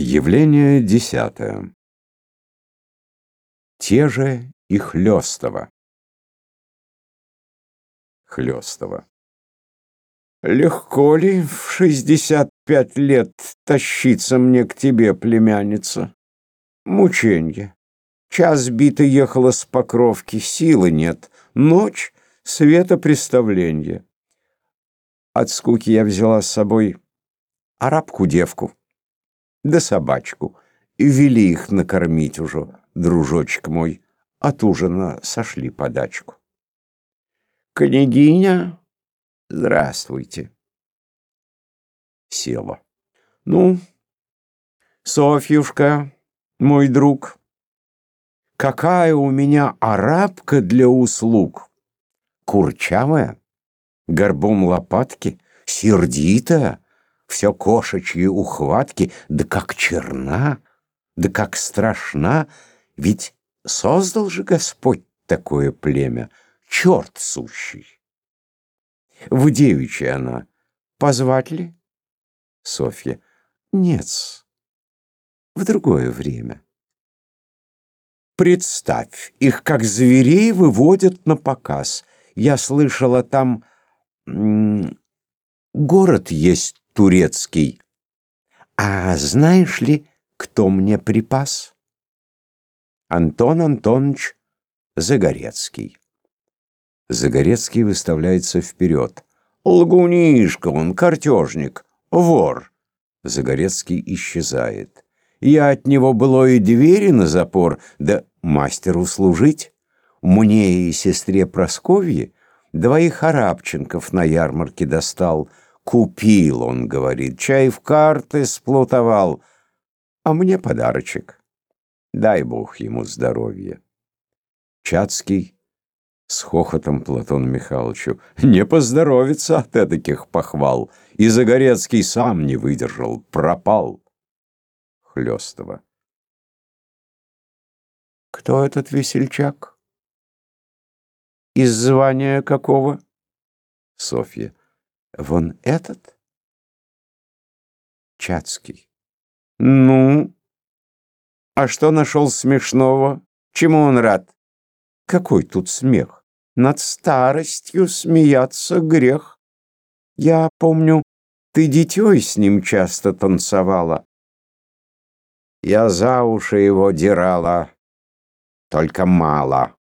Явление десятое. Те же и Хлёстова. Хлёстова. Легко ли в шестьдесят пять лет тащиться мне к тебе, племянница? Мученье. Час битый ехала с покровки, силы нет. Ночь — светопреставленье. От скуки я взяла с собой арабку-девку да собачку. И вели их накормить уже, дружочек мой. От ужина сошли подачку. Княгиня, здравствуйте. Села. Ну, Софьюшка, мой друг, какая у меня арабка для услуг. Курчавая, горбом лопатки, сердитая, все кошачьи ухватки, да как черна, да как страшна, ведь создал же Господь такое племя, черт сущий. В девичья она, позвать ли? Софья, нет, в другое время. Представь, их как зверей выводят на показ. Я слышала, там город есть турецкий. А знаешь ли, кто мне припас? Антон Антонович Загорецкий. Загорецкий выставляется вперед. Лгунишка он, картежник, вор. Загорецкий исчезает. Я от него было и двери на запор, да мастеру служить. Мне и сестре Просковье двоих арабченков на ярмарке достал — Купил, он говорит, чай в карты сплутовал, а мне подарочек. Дай бог ему здоровья. Чацкий с хохотом Платон Михайловичу. Не поздоровится от таких похвал. И Загорецкий сам не выдержал, пропал. Хлёстова. Кто этот весельчак? Из звания какого? Софья. Вон этот? Чацкий. Ну? А что нашел смешного? Чему он рад? Какой тут смех? Над старостью смеяться грех. Я помню, ты дитёй с ним часто танцевала. Я за уши его дирала, только мало.